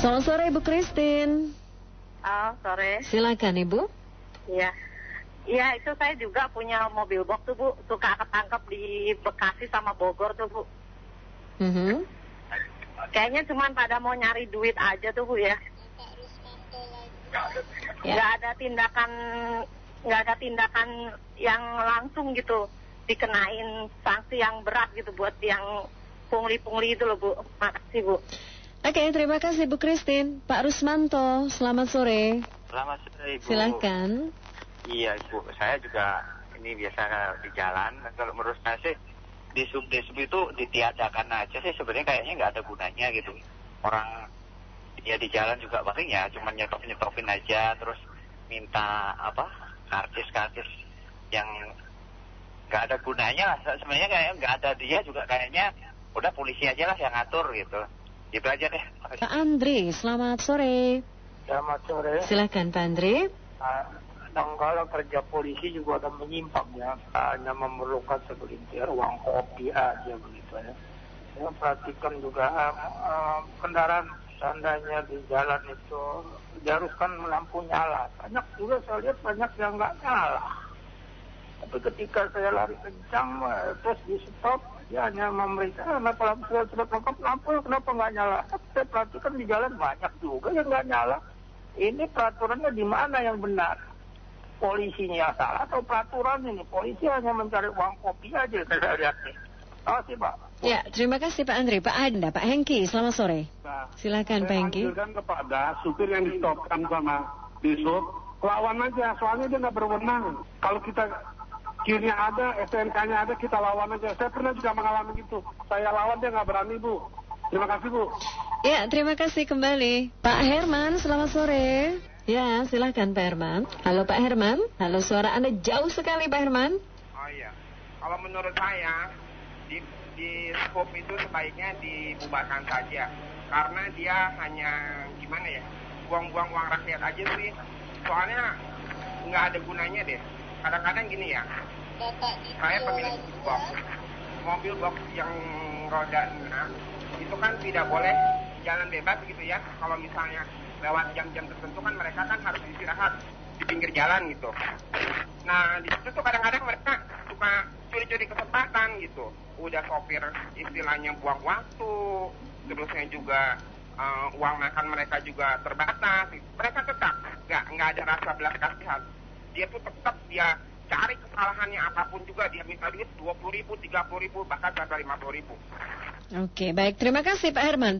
Selamat sore Ibu Christine. Oh, sore. Silakan Ibu. Iya. Iya, itu saya juga punya mobil box tuh, Bu. Suka ketangkep di Bekasi sama Bogor tuh, Bu. Mhm. Kayaknya cuma pada mau nyari duit aja tuh, Bu ya. Ya. Ada tindakan nggak ada tindakan yang langsung gitu dikenain sanksi yang berat gitu buat yang pungli-pungli itu loh Bu. Makasih Bu. Oke, terima kasih Bu Christine. Pak Rusmanto, selamat sore. Selamat sore Ibu. Silakan. Iya Ibu, saya juga ini biasa di jalan. Kalau menurut saya sih di sub di sub itu ditiadakan aja sih sebenarnya kayaknya nggak ada gunanya gitu. Orang ya di jalan juga paling ya cuma nyetop nyetopin aja terus minta apa karcis-karcis yang nggak ada gunanya lah. Sebenarnya kayak nggak ada dia juga kayaknya udah polisi aja lah yang ngatur gitu. Gitu aja deh. Pak Andri, selamat sore. Selamat sore. Silakan Pak Andri. Nah, kalau kerja polisi juga ada menyimpang ya, hanya memerlukan segelintir uang kopi aja begitu ya. Saya perhatikan juga eh, kendaraan seandainya di jalan itu diharuskan lampu nyala. Banyak juga saya lihat banyak yang nggak nyala. Tapi ketika saya lari kencang eh, terus di stop, dia hanya memeriksa kenapa lampu sudah sudah lengkap lampu kenapa nggak nyala. Tapi saya perhatikan di jalan banyak juga yang nggak nyala. Ini peraturannya di mana yang benar? Polisinya salah atau peraturan ini? Polisi hanya mencari uang kopi aja saya lihat nih. Terima kasih Pak. Ya, terima kasih Pak Andri. Pak Anda, Pak Hengki, selamat sore. Nah, Silakan Pak saya Hengki. anjurkan kepada supir yang di-stopkan sama disub, lawan aja, soalnya dia nggak berwenang. Kalau kita kirnya ada, STNK-nya ada, kita lawan aja. Saya pernah juga mengalami gitu. Saya lawan, dia nggak berani, Bu. Terima kasih, Bu. Ya, terima kasih kembali. Pak Herman, selamat sore. Ya, silakan Pak Herman. Halo Pak Herman. Halo, suara Anda jauh sekali Pak Herman. Oh iya, kalau menurut saya di di skop itu sebaiknya dibubarkan saja karena dia hanya gimana ya buang-buang uang rakyat aja sih soalnya nggak ada gunanya deh kadang-kadang gini ya saya pemilik box mobil box yang roda enam itu kan tidak boleh jalan bebas gitu ya kalau misalnya lewat jam-jam tertentu kan mereka kan harus istirahat di pinggir jalan gitu Nah, di situ tuh kadang-kadang mereka suka curi-curi kesempatan gitu. Udah sopir istilahnya buang waktu, terusnya juga eh, uang makan mereka juga terbatas. Mereka tetap nggak nggak ada rasa belas kasihan. Dia tuh tetap dia cari kesalahannya apa pun juga dia minta duit dua puluh ribu, tiga puluh ribu, bahkan sampai lima puluh ribu. Oke, baik. Terima kasih Pak Herman.